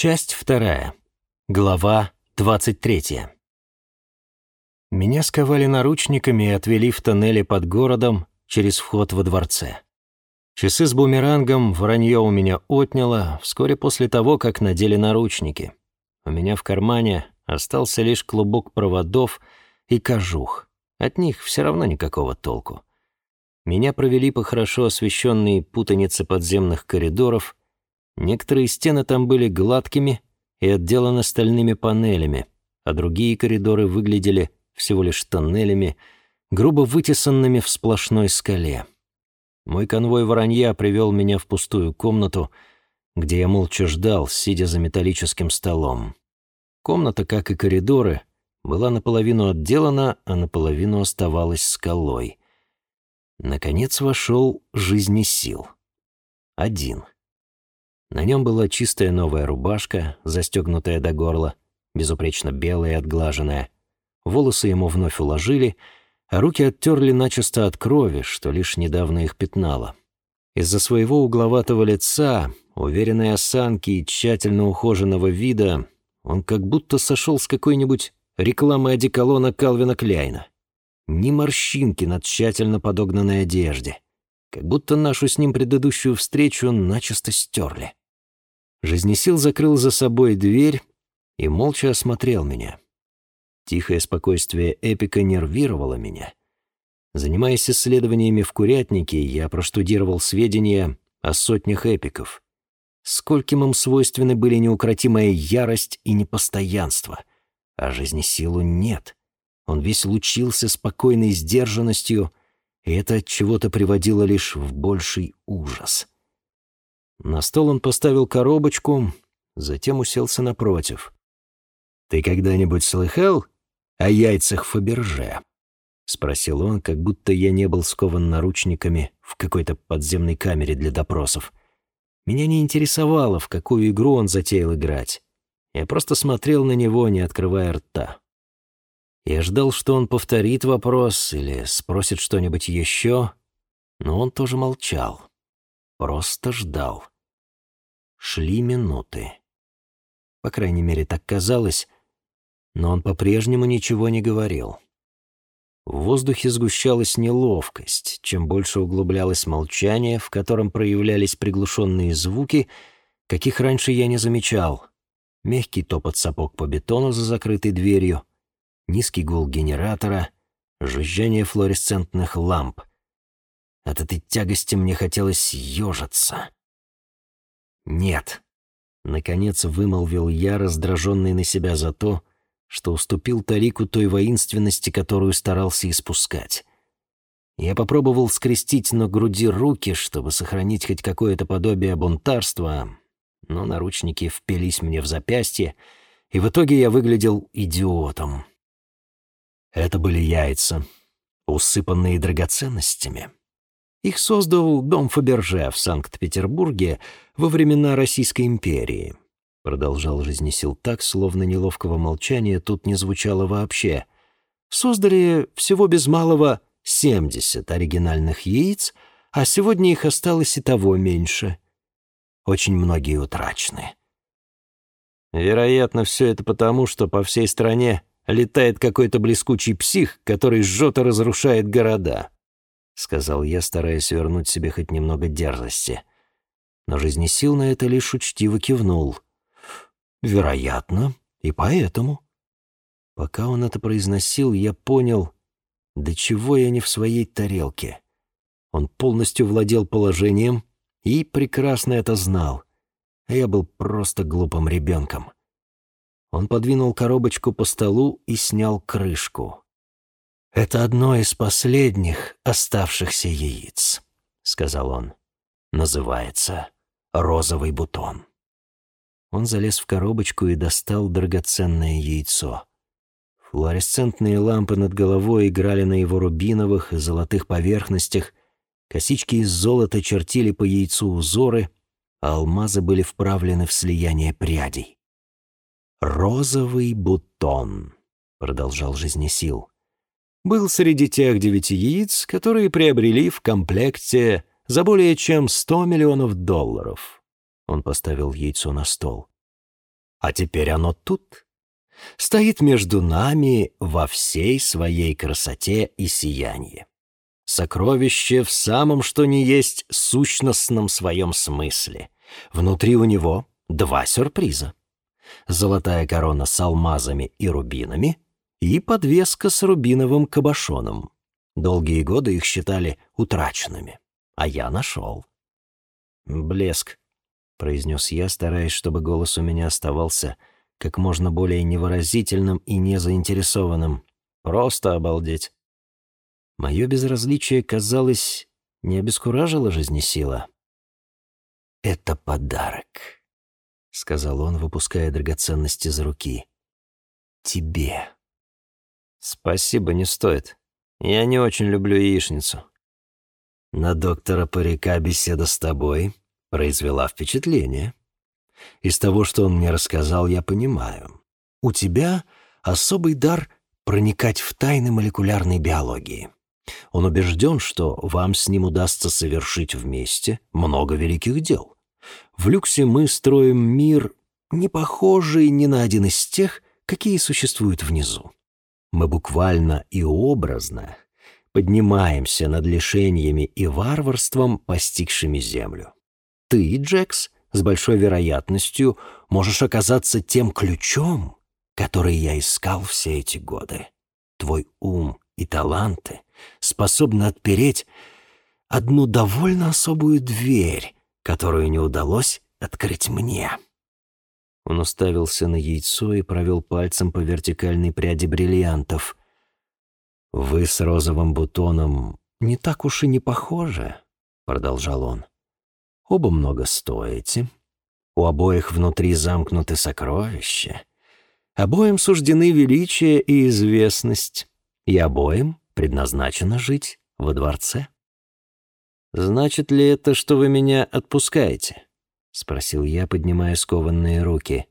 Часть вторая. Глава двадцать третья. Меня сковали наручниками и отвели в тоннеле под городом через вход во дворце. Часы с бумерангом вранье у меня отняло вскоре после того, как надели наручники. У меня в кармане остался лишь клубок проводов и кожух. От них все равно никакого толку. Меня провели по хорошо освещенной путанице подземных коридоров. Некоторые стены там были гладкими и отделаны стальными панелями, а другие коридоры выглядели всего лишь тоннелями, грубо вытесанными в сплошной скале. Мой конвой воронья привел меня в пустую комнату, где я молча ждал, сидя за металлическим столом. Комната, как и коридоры, была наполовину отделана, а наполовину оставалась скалой. Наконец вошел жизнесил. Один. На нем была чистая новая рубашка, застегнутая до горла, безупречно белая и отглаженная. Волосы ему вновь уложили, а руки оттерли начисто от крови, что лишь недавно их пятнало. Из-за своего угловатого лица, уверенной осанки и тщательно ухоженного вида он как будто сошел с какой-нибудь рекламы одеколона Калвина Кляйна. Ни морщинки на тщательно подогнанной одежде. Как будто нашу с ним предыдущую встречу начисто стерли. Жизнесил закрыл за собой дверь и молча осмотрел меня. Тихое спокойствие эпика нервировало меня. Занимаясь исследованиями в курятнике, я проштудировал сведения о сотнях эпиков. Скольким им свойственны были неукротимая ярость и непостоянство, а жизнесилу нет. Он весь лучился спокойной сдержанностью, и это от чего-то приводило лишь в больший ужас. На стол он поставил коробочку, затем уселся напротив. «Ты когда-нибудь слыхал о яйцах Фаберже?» — спросил он, как будто я не был скован наручниками в какой-то подземной камере для допросов. Меня не интересовало, в какую игру он затеял играть. Я просто смотрел на него, не открывая рта. Я ждал, что он повторит вопрос или спросит что-нибудь еще, но он тоже молчал. Просто ждал. Шли минуты. По крайней мере, так казалось, но он по-прежнему ничего не говорил. В воздухе сгущалась неловкость. Чем больше углублялось молчание, в котором проявлялись приглушенные звуки, каких раньше я не замечал. Мягкий топот сапог по бетону за закрытой дверью, низкий гул генератора, жужжание флуоресцентных ламп. От этой тягости мне хотелось ежиться. «Нет», — наконец вымолвил я, раздраженный на себя за то, что уступил Тарику той воинственности, которую старался испускать. Я попробовал скрестить на груди руки, чтобы сохранить хоть какое-то подобие бунтарства, но наручники впились мне в запястье, и в итоге я выглядел идиотом. Это были яйца, усыпанные драгоценностями. Их создал дом Фаберже в Санкт-Петербурге во времена Российской империи. Продолжал жизнесил так, словно неловкого молчания тут не звучало вообще. Создали всего без малого 70 оригинальных яиц, а сегодня их осталось и того меньше. Очень многие утрачены. Вероятно, все это потому, что по всей стране летает какой-то блескучий псих, который жжет и разрушает города», — сказал я, стараясь вернуть себе хоть немного дерзости. Но жизнесил на это лишь учтиво кивнул. «Вероятно, и поэтому». Пока он это произносил, я понял, до чего я не в своей тарелке. Он полностью владел положением и прекрасно это знал, а я был просто глупым ребенком. Он подвинул коробочку по столу и снял крышку. «Это одно из последних оставшихся яиц», — сказал он. «Называется розовый бутон». Он залез в коробочку и достал драгоценное яйцо. Флуоресцентные лампы над головой играли на его рубиновых и золотых поверхностях, косички из золота чертили по яйцу узоры, а алмазы были вправлены в слияние прядей. «Розовый бутон», — продолжал жизнесил, был среди тех девяти яиц, которые приобрели в комплекте за более чем сто миллионов долларов. Он поставил яйцо на стол. А теперь оно тут. Стоит между нами во всей своей красоте и сиянии. Сокровище в самом что ни есть сущностном своем смысле. Внутри у него два сюрприза. Золотая корона с алмазами и рубинами и подвеска с рубиновым кабошоном. Долгие годы их считали утраченными, а я нашел. «Блеск», — произнес я, стараясь, чтобы голос у меня оставался как можно более невыразительным и незаинтересованным. «Просто обалдеть». Мое безразличие, казалось, не обескуражило жизнесила. «Это подарок», — сказал он, выпуская драгоценности из руки. «Тебе». «Спасибо, не стоит. Я не очень люблю яичницу». «На доктора Парика беседа с тобой произвела впечатление. Из того, что он мне рассказал, я понимаю. У тебя особый дар проникать в тайны молекулярной биологии». Он убежден, что вам с ним удастся совершить вместе много великих дел. В люксе мы строим мир, не похожий ни на один из тех, какие существуют внизу. Мы буквально и образно поднимаемся над лишениями и варварством, постигшими Землю. Ты, Джекс, с большой вероятностью можешь оказаться тем ключом, который я искал все эти годы. Твой ум и таланты способны отпереть одну довольно особую дверь, которую не удалось открыть мне. Он уставился на яйцо и провел пальцем по вертикальной пряди бриллиантов. «Вы с розовым бутоном не так уж и не похожи», — продолжал он. «Оба много стоите. У обоих внутри замкнуты сокровища. Обоим суждены величие и известность и обоим предназначено жить во дворце. «Значит ли это, что вы меня отпускаете?» — спросил я, поднимая скованные руки.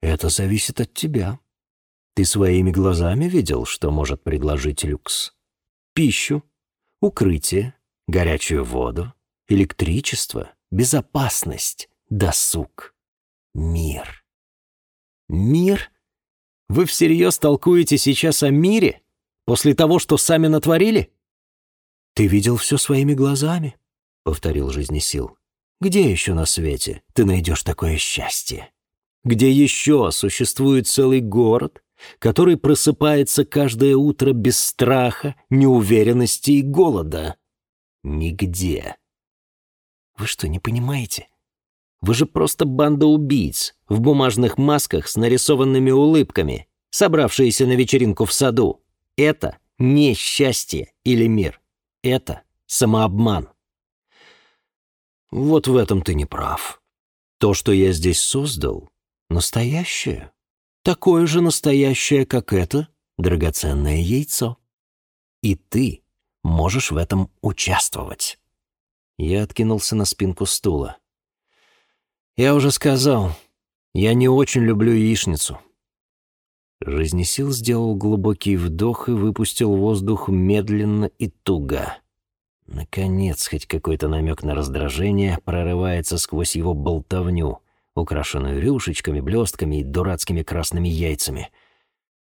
«Это зависит от тебя. Ты своими глазами видел, что может предложить люкс? Пищу, укрытие, горячую воду, электричество, безопасность, досуг, мир. Мир вы всерьез толкуете сейчас о мире? После того, что сами натворили? Ты видел все своими глазами, повторил жизнесил. Где еще на свете ты найдешь такое счастье? Где еще существует целый город, который просыпается каждое утро без страха, неуверенности и голода? Нигде. Вы что, не понимаете? Вы же просто банда убийц в бумажных масках с нарисованными улыбками, собравшиеся на вечеринку в саду. Это не счастье или мир. Это самообман. Вот в этом ты не прав. То, что я здесь создал, настоящее. Такое же настоящее, как это драгоценное яйцо. И ты можешь в этом участвовать. Я откинулся на спинку стула. Я уже сказал, я не очень люблю яичницу. Жизнесил сделал глубокий вдох и выпустил воздух медленно и туго. Наконец, хоть какой-то намек на раздражение прорывается сквозь его болтовню, украшенную рюшечками, блестками и дурацкими красными яйцами.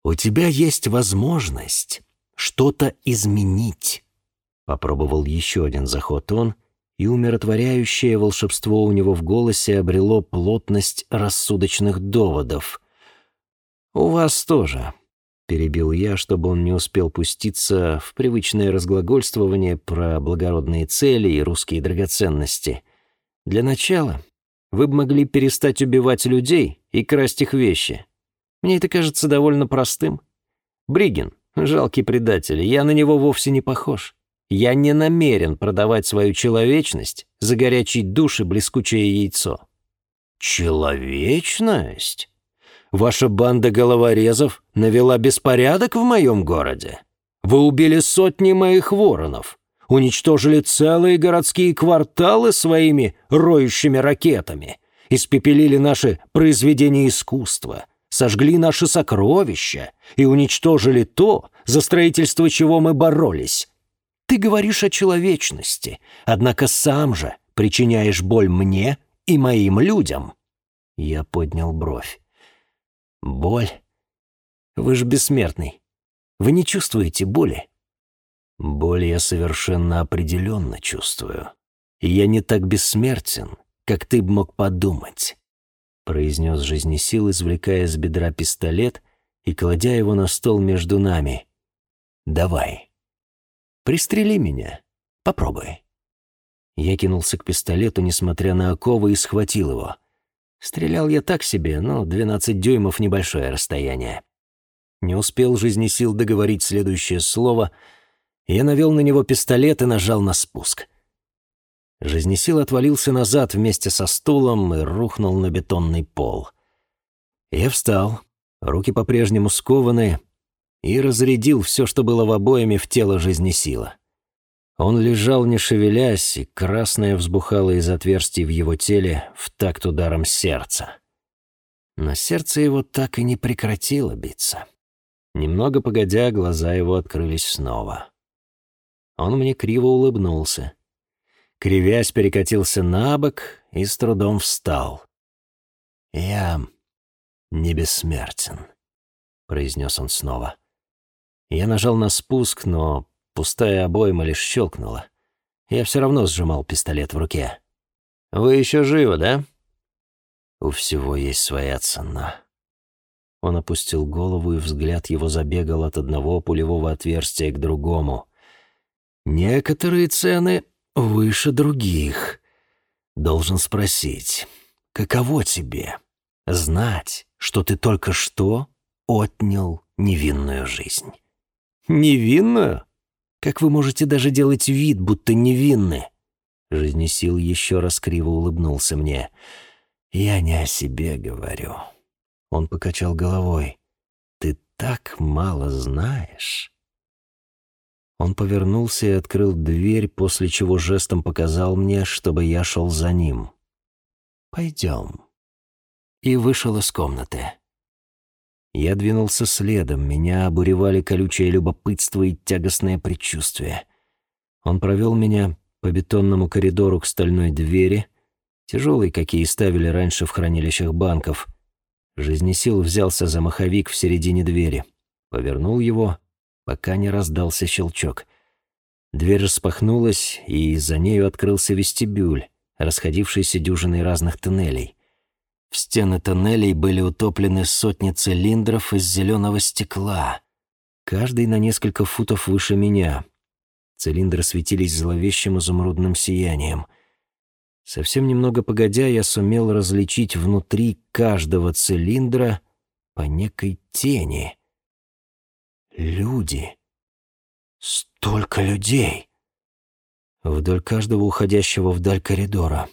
«У тебя есть возможность что-то изменить», — попробовал еще один заход он — и умиротворяющее волшебство у него в голосе обрело плотность рассудочных доводов. «У вас тоже», — перебил я, чтобы он не успел пуститься в привычное разглагольствование про благородные цели и русские драгоценности. «Для начала вы бы могли перестать убивать людей и красть их вещи. Мне это кажется довольно простым. Бригин, жалкий предатель, я на него вовсе не похож. Я не намерен продавать свою человечность за горячий душ и блескучее яйцо. Человечность? Ваша банда головорезов навела беспорядок в моем городе. Вы убили сотни моих воронов, уничтожили целые городские кварталы своими роющими ракетами, испепелили наши произведения искусства, сожгли наши сокровища и уничтожили то, за строительство чего мы боролись ты говоришь о человечности, однако сам же причиняешь боль мне и моим людям. Я поднял бровь. «Боль? Вы же бессмертный. Вы не чувствуете боли?» «Боль я совершенно определенно чувствую. Я не так бессмертен, как ты б мог подумать», произнес жизнесил, извлекая из бедра пистолет и кладя его на стол между нами. «Давай. Пристрели меня. Попробуй». Я кинулся к пистолету, несмотря на оковы, и схватил его. Стрелял я так себе, но 12 дюймов — небольшое расстояние. Не успел жизнесил договорить следующее слово. Я навел на него пистолет и нажал на спуск. Жизнесил отвалился назад вместе со стулом и рухнул на бетонный пол. Я встал, руки по-прежнему скованы, и разрядил все, что было в обоями в тело жизнесила. Он лежал, не шевелясь, и красное взбухало из отверстий в его теле в такт ударом сердца. Но сердце его так и не прекратило биться. Немного погодя, глаза его открылись снова. Он мне криво улыбнулся. Кривясь, перекатился на бок и с трудом встал. «Я не бессмертен», — произнес он снова. Я нажал на спуск, но Пустая обойма лишь щелкнула. Я все равно сжимал пистолет в руке. «Вы еще живы, да?» «У всего есть своя цена». Он опустил голову, и взгляд его забегал от одного пулевого отверстия к другому. «Некоторые цены выше других. Должен спросить, каково тебе знать, что ты только что отнял невинную жизнь?» «Невинную?» Как вы можете даже делать вид, будто невинны?» Жизнесил еще раз криво улыбнулся мне. «Я не о себе говорю». Он покачал головой. «Ты так мало знаешь». Он повернулся и открыл дверь, после чего жестом показал мне, чтобы я шел за ним. «Пойдем». И вышел из комнаты. Я двинулся следом, меня обуревали колючее любопытство и тягостное предчувствие. Он провел меня по бетонному коридору к стальной двери, тяжелой, какие ставили раньше в хранилищах банков. Жизнесил взялся за маховик в середине двери, повернул его, пока не раздался щелчок. Дверь распахнулась, и за нею открылся вестибюль, расходившийся дюжиной разных тоннелей. В стены тоннелей были утоплены сотни цилиндров из зеленого стекла, каждый на несколько футов выше меня. Цилиндры светились зловещим изумрудным сиянием. Совсем немного погодя, я сумел различить внутри каждого цилиндра по некой тени. Люди. Столько людей. Вдоль каждого уходящего вдаль коридора.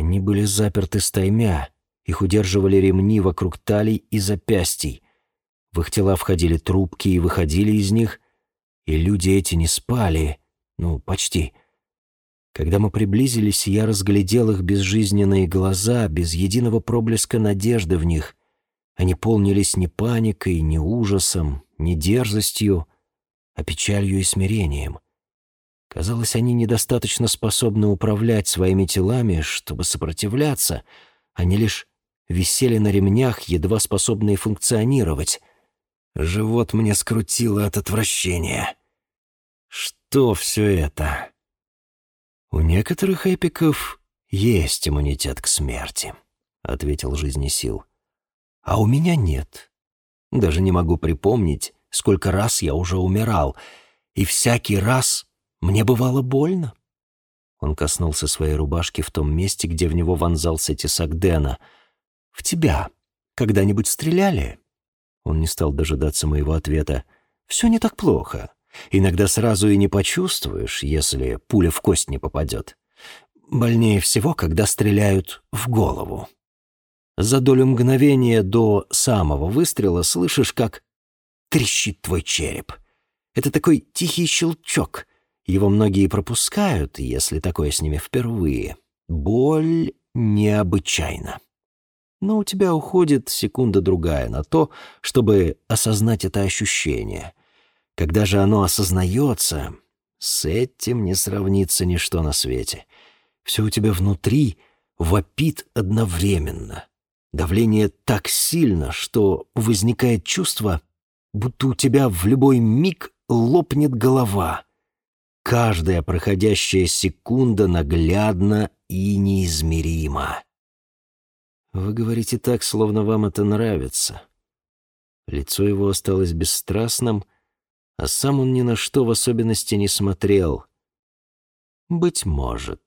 Они были заперты стаймя, их удерживали ремни вокруг талий и запястий. В их тела входили трубки и выходили из них, и люди эти не спали, ну, почти. Когда мы приблизились, я разглядел их безжизненные глаза, без единого проблеска надежды в них. Они полнились не паникой, не ужасом, не дерзостью, а печалью и смирением — Казалось, они недостаточно способны управлять своими телами, чтобы сопротивляться. Они лишь висели на ремнях, едва способные функционировать. Живот мне скрутило от отвращения. Что все это? У некоторых эпиков есть иммунитет к смерти, ответил жизнесил. А у меня нет. Даже не могу припомнить, сколько раз я уже умирал, и всякий раз мне бывало больно. Он коснулся своей рубашки в том месте, где в него вонзался тесак Дэна. «В тебя когда-нибудь стреляли?» Он не стал дожидаться моего ответа. «Все не так плохо. Иногда сразу и не почувствуешь, если пуля в кость не попадет. Больнее всего, когда стреляют в голову. За долю мгновения до самого выстрела слышишь, как трещит твой череп. Это такой тихий щелчок, его многие пропускают, если такое с ними впервые. Боль необычайна. Но у тебя уходит секунда-другая на то, чтобы осознать это ощущение. Когда же оно осознается, с этим не сравнится ничто на свете. Все у тебя внутри вопит одновременно. Давление так сильно, что возникает чувство, будто у тебя в любой миг лопнет голова. Каждая проходящая секунда наглядна и неизмерима. Вы говорите так, словно вам это нравится. Лицо его осталось бесстрастным, а сам он ни на что в особенности не смотрел. «Быть может».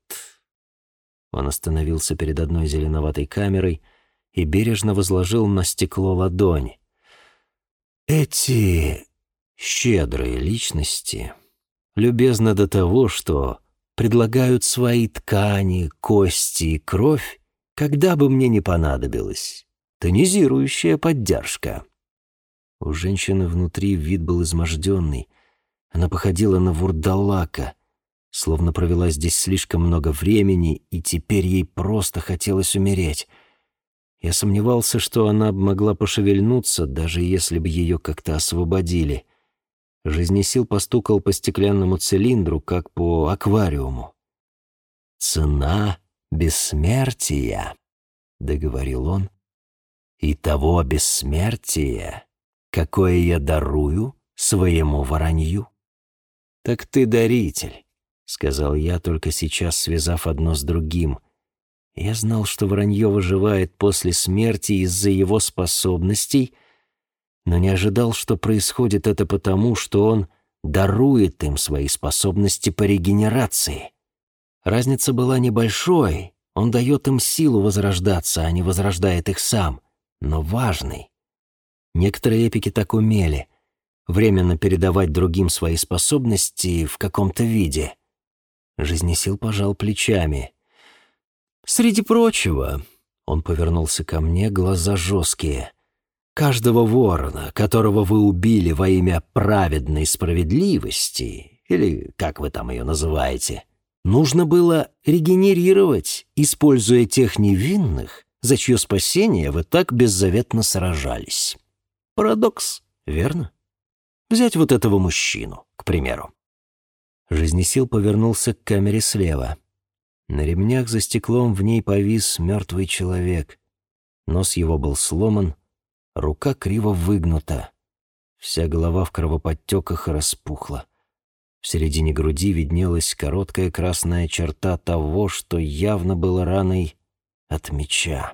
Он остановился перед одной зеленоватой камерой и бережно возложил на стекло ладонь. «Эти щедрые личности любезны до того, что предлагают свои ткани, кости и кровь, когда бы мне не понадобилось. Тонизирующая поддержка». У женщины внутри вид был изможденный. Она походила на вурдалака, словно провела здесь слишком много времени, и теперь ей просто хотелось умереть. Я сомневался, что она могла пошевельнуться, даже если бы ее как-то освободили. Жизнесил постукал по стеклянному цилиндру, как по аквариуму. «Цена бессмертия», — договорил он, — «и того бессмертия, какое я дарую своему воронью. «Так ты даритель», — сказал я, только сейчас связав одно с другим. Я знал, что воронье выживает после смерти из-за его способностей, но не ожидал, что происходит это потому, что он дарует им свои способности по регенерации. Разница была небольшой, он дает им силу возрождаться, а не возрождает их сам, но важный. Некоторые эпики так умели. Временно передавать другим свои способности в каком-то виде. Жизнесил пожал плечами. «Среди прочего...» Он повернулся ко мне, глаза жесткие. «Каждого ворона, которого вы убили во имя праведной справедливости, или как вы там ее называете, нужно было регенерировать, используя тех невинных, за чье спасение вы так беззаветно сражались». Парадокс, верно? Взять вот этого мужчину, к примеру. Жизнесил повернулся к камере слева. На ремнях за стеклом в ней повис мертвый человек. Нос его был сломан, рука криво выгнута. Вся голова в кровоподтеках распухла. В середине груди виднелась короткая красная черта того, что явно было раной от меча.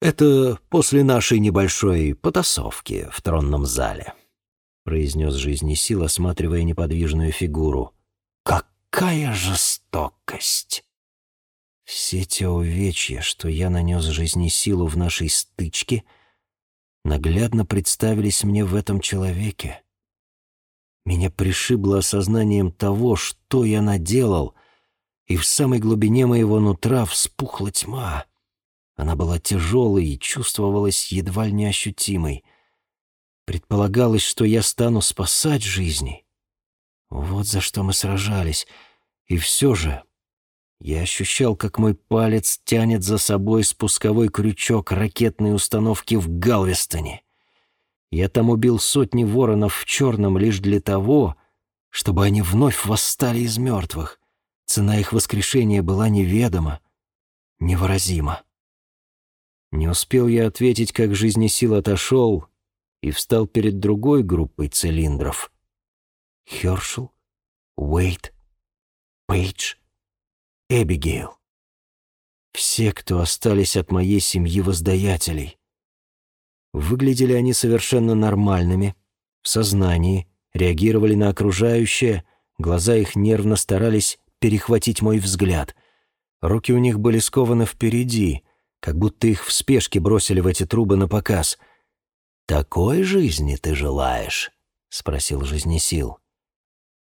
«Это после нашей небольшой потасовки в тронном зале», — произнес жизнесил, осматривая неподвижную фигуру. «Какая жестокость!» Все те увечья, что я нанес жизнесилу в нашей стычке, наглядно представились мне в этом человеке. Меня пришибло осознанием того, что я наделал, и в самой глубине моего нутра вспухла тьма — она была тяжелой и чувствовалась едва ли неощутимой. Предполагалось, что я стану спасать жизни. Вот за что мы сражались. И все же я ощущал, как мой палец тянет за собой спусковой крючок ракетной установки в Галвестоне. Я там убил сотни воронов в черном лишь для того, чтобы они вновь восстали из мертвых. Цена их воскрешения была неведома, невыразима. Не успел я ответить, как жизнесил отошел и встал перед другой группой цилиндров. Хершел, Уэйт, Пейдж, Эбигейл. Все, кто остались от моей семьи воздаятелей. Выглядели они совершенно нормальными, в сознании, реагировали на окружающее, глаза их нервно старались перехватить мой взгляд. Руки у них были скованы впереди, как будто их в спешке бросили в эти трубы на показ. «Такой жизни ты желаешь?» — спросил жизнесил.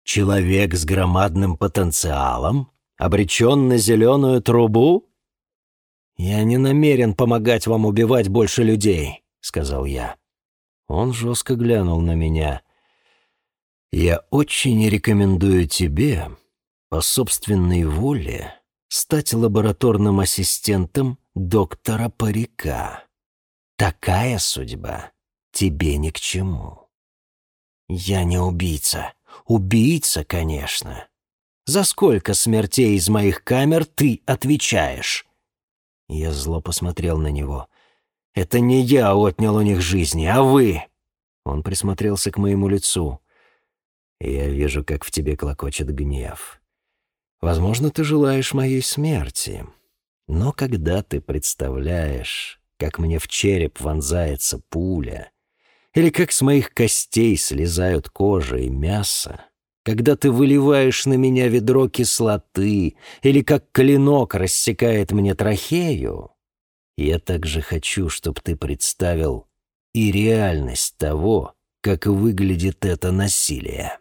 «Человек с громадным потенциалом, обречен на зеленую трубу?» «Я не намерен помогать вам убивать больше людей», — сказал я. Он жестко глянул на меня. «Я очень рекомендую тебе, по собственной воле, стать лабораторным ассистентом доктора Парика. Такая судьба тебе ни к чему. Я не убийца. Убийца, конечно. За сколько смертей из моих камер ты отвечаешь?» Я зло посмотрел на него. «Это не я отнял у них жизни, а вы!» Он присмотрелся к моему лицу. «Я вижу, как в тебе клокочет гнев. Возможно, ты желаешь моей смерти. Но когда ты представляешь, как мне в череп вонзается пуля, или как с моих костей слезают кожа и мясо, когда ты выливаешь на меня ведро кислоты, или как клинок рассекает мне трахею, я также хочу, чтобы ты представил и реальность того, как выглядит это насилие.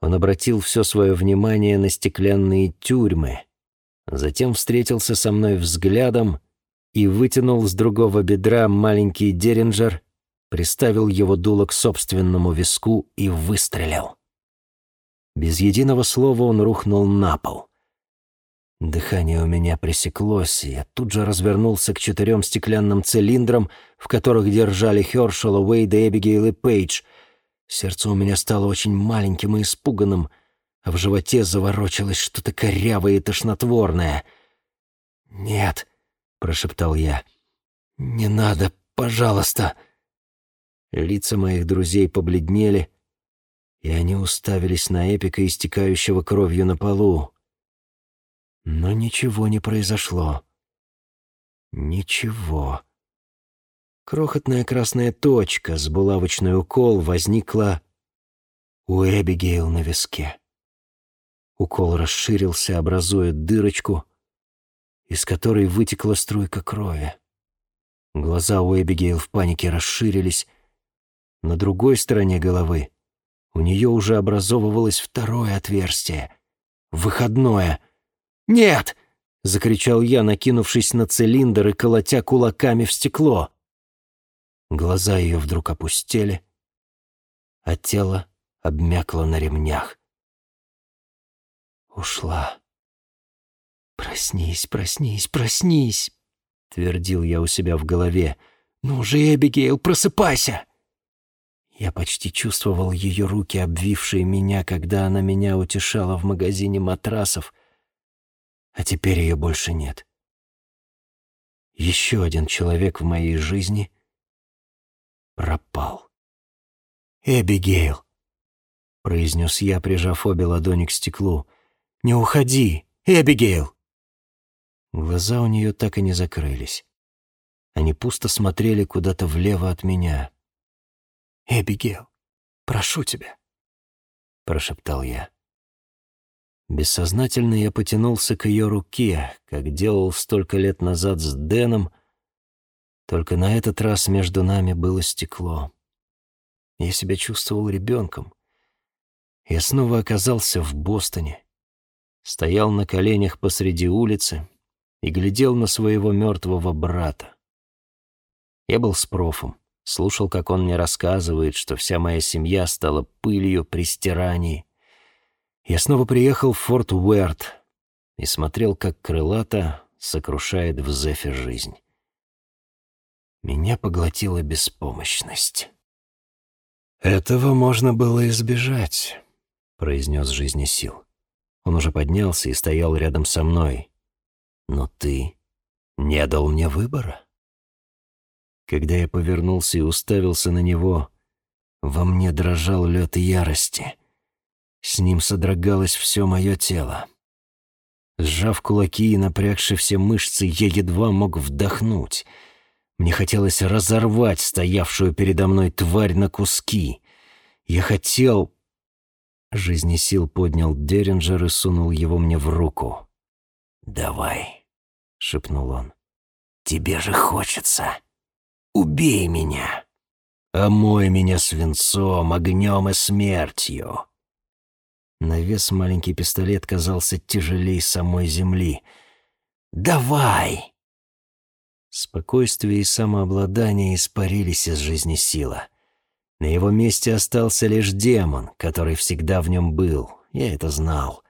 Он обратил все свое внимание на стеклянные тюрьмы, затем встретился со мной взглядом и вытянул с другого бедра маленький деринджер, приставил его дуло к собственному виску и выстрелил. Без единого слова он рухнул на пол. Дыхание у меня пресеклось, и я тут же развернулся к четырем стеклянным цилиндрам, в которых держали Хершела, Уэйда, Эбигейл и Пейдж. Сердце у меня стало очень маленьким и испуганным, а в животе заворочилось что-то корявое и тошнотворное. «Нет», — прошептал я, — «не надо, пожалуйста». Лица моих друзей побледнели, и они уставились на эпика, истекающего кровью на полу. Но ничего не произошло. Ничего. Крохотная красная точка с булавочный укол возникла у Эбигейл на виске. Укол расширился, образуя дырочку, из которой вытекла струйка крови. Глаза у Эбигейл в панике расширились. На другой стороне головы у нее уже образовывалось второе отверстие. Выходное. «Нет!» — закричал я, накинувшись на цилиндр и колотя кулаками в стекло. Глаза ее вдруг опустели, а тело обмякло на ремнях. Ушла. «Проснись, проснись, проснись!» — твердил я у себя в голове. «Ну же, Эбигейл, просыпайся!» Я почти чувствовал ее руки, обвившие меня, когда она меня утешала в магазине матрасов, а теперь ее больше нет. Еще один человек в моей жизни пропал. «Эбигейл», — произнес я, прижав обе ладони к стеклу, — «не уходи, Эбигейл». Глаза у нее так и не закрылись. Они пусто смотрели куда-то влево от меня. «Эбигейл, прошу тебя», — прошептал я. Бессознательно я потянулся к ее руке, как делал столько лет назад с Дэном, только на этот раз между нами было стекло. Я себя чувствовал ребенком. Я снова оказался в Бостоне, стоял на коленях посреди улицы и глядел на своего мертвого брата. Я был с профом. Слушал, как он мне рассказывает, что вся моя семья стала пылью при стирании. Я снова приехал в Форт Уэрт и смотрел, как крылата сокрушает в Зефе жизнь. Меня поглотила беспомощность. «Этого можно было избежать», — произнес жизнесил. Он уже поднялся и стоял рядом со мной. «Но ты не дал мне выбора». Когда я повернулся и уставился на него, во мне дрожал лед ярости. С ним содрогалось все мое тело. Сжав кулаки и напрягши все мышцы, я едва мог вдохнуть. Мне хотелось разорвать стоявшую передо мной тварь на куски. Я хотел... Жизнесил поднял Деринджер и сунул его мне в руку. «Давай», — шепнул он. «Тебе же хочется». Убей меня! Омой меня свинцом, огнем и смертью!» На вес маленький пистолет казался тяжелее самой земли. «Давай!» Спокойствие и самообладание испарились из жизни сила. На его месте остался лишь демон, который всегда в нем был. Я это знал.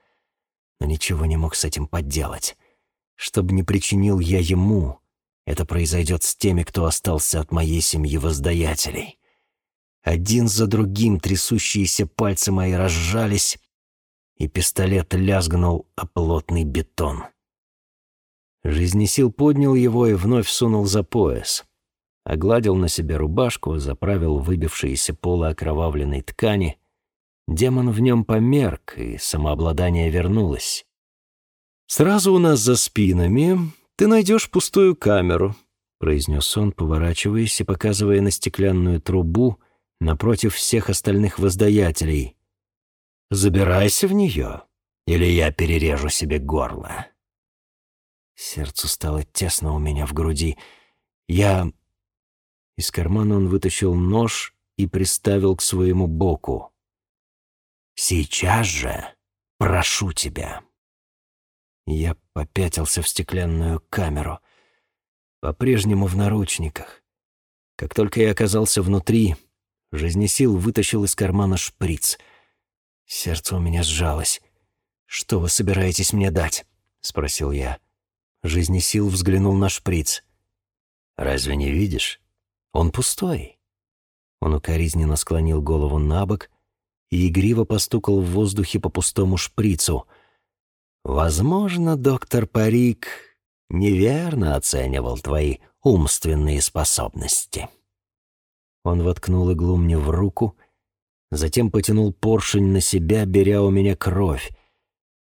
Но ничего не мог с этим поделать. Чтобы не причинил я ему, это произойдет с теми, кто остался от моей семьи воздаятелей. Один за другим трясущиеся пальцы мои разжались, и пистолет лязгнул о плотный бетон. Жизнесил поднял его и вновь сунул за пояс. Огладил на себе рубашку, заправил выбившиеся полы окровавленной ткани. Демон в нем померк, и самообладание вернулось. «Сразу у нас за спинами ты найдешь пустую камеру», произнес он, поворачиваясь и показывая на стеклянную трубу напротив всех остальных воздаятелей. «Забирайся в нее, или я перережу себе горло». Сердцу стало тесно у меня в груди. Я... Из кармана он вытащил нож и приставил к своему боку. «Сейчас же прошу тебя». Я попятился в стеклянную камеру — по-прежнему в наручниках. Как только я оказался внутри, жизнесил вытащил из кармана шприц. Сердце у меня сжалось. «Что вы собираетесь мне дать?» — спросил я. Жизнесил взглянул на шприц. «Разве не видишь? Он пустой». Он укоризненно склонил голову на бок и игриво постукал в воздухе по пустому шприцу. «Возможно, доктор Парик неверно оценивал твои умственные способности». Он воткнул иглу мне в руку, затем потянул поршень на себя, беря у меня кровь,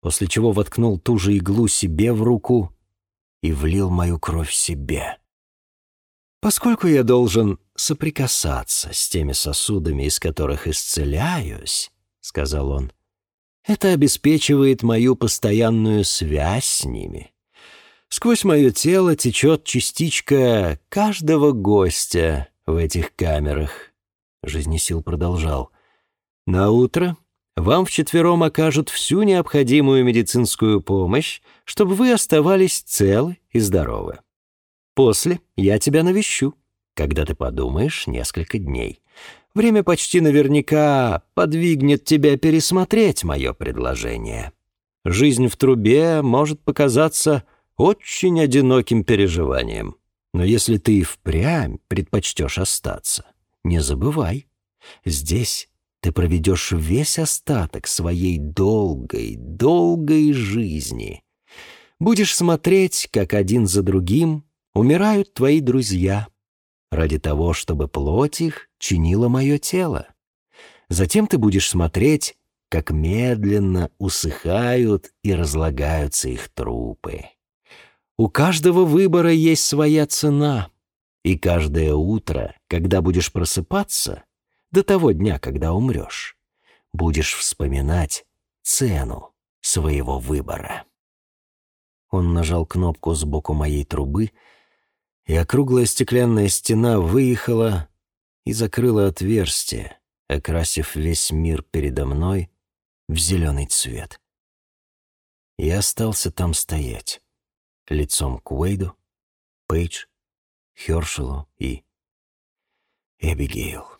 после чего воткнул ту же иглу себе в руку и влил мою кровь себе. Поскольку я должен соприкасаться с теми сосудами, из которых исцеляюсь, — сказал он, — это обеспечивает мою постоянную связь с ними. Сквозь мое тело течет частичка каждого гостя в этих камерах. Жизнесил продолжал. На утро вам вчетвером окажут всю необходимую медицинскую помощь, чтобы вы оставались целы и здоровы. После я тебя навещу, когда ты подумаешь несколько дней. Время почти наверняка подвигнет тебя пересмотреть мое предложение. Жизнь в трубе может показаться очень одиноким переживанием. Но если ты и впрямь предпочтешь остаться, не забывай, здесь ты проведешь весь остаток своей долгой, долгой жизни. Будешь смотреть, как один за другим умирают твои друзья, ради того, чтобы плоть их чинила мое тело. Затем ты будешь смотреть, как медленно усыхают и разлагаются их трупы. У каждого выбора есть своя цена, и каждое утро, когда будешь просыпаться, до того дня, когда умрешь, будешь вспоминать цену своего выбора. Он нажал кнопку сбоку моей трубы, и округлая стеклянная стена выехала и закрыла отверстие, окрасив весь мир передо мной в зеленый цвет. Я остался там стоять лицом к Уэйду, Пейдж, Хершелу и Эбигейл.